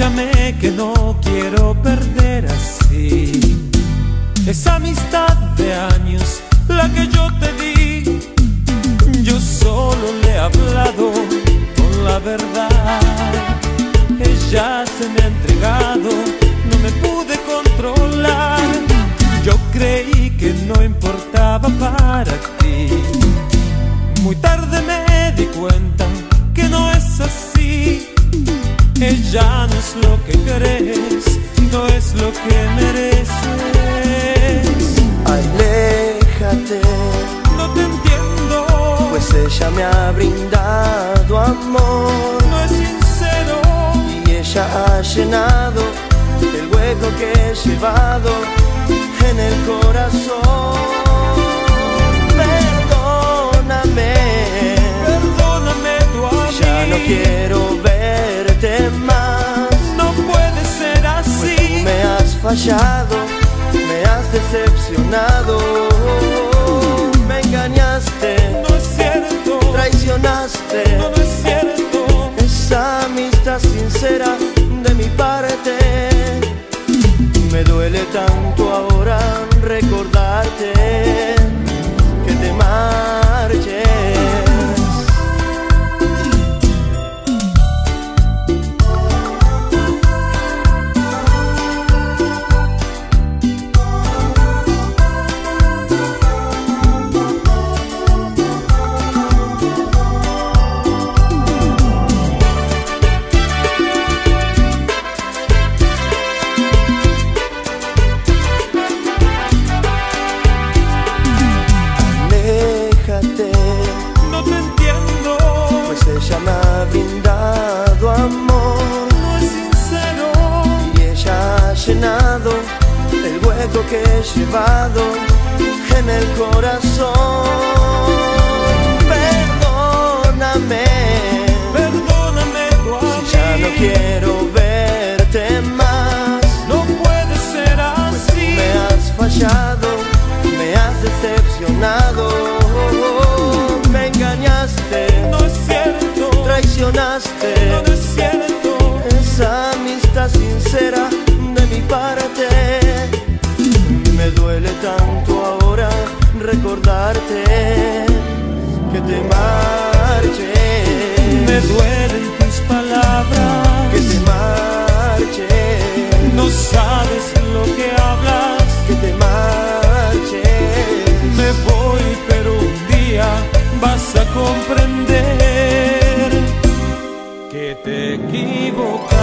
Escúchame que no quiero perder así esa amistad de años, la que yo te di. Yo solo le he hablado con la verdad. Ella se me ha entregado, no me pude controlar. Yo creí que no importaba para ti. Muy tarde me Ella no es lo que crees, no es lo que mereces. Aléjate, No te entiendo, pues ella me ha brindado amor no es sincero. y ella ha llenado el hueco que he llevado en el corazón. Fallado, me has decepcionado, me engañaste, No es cierto. traicionaste. No, no es cierto. Esa amistad sincera de mi parte me duele tanto ahora recordarte ella me ha brindado amor es sincero. y ella ha llenado el hueco que he llevado en el corazón. Traicionaste. No, es cierto. Esa amistad sincera de mi parte me duele tanto ahora recordarte que te marches, Me duelen tus palabras. que te marches, No sabes lo que hablas. que te marches. Me voy, pero un día vas a comprender que te equivocas.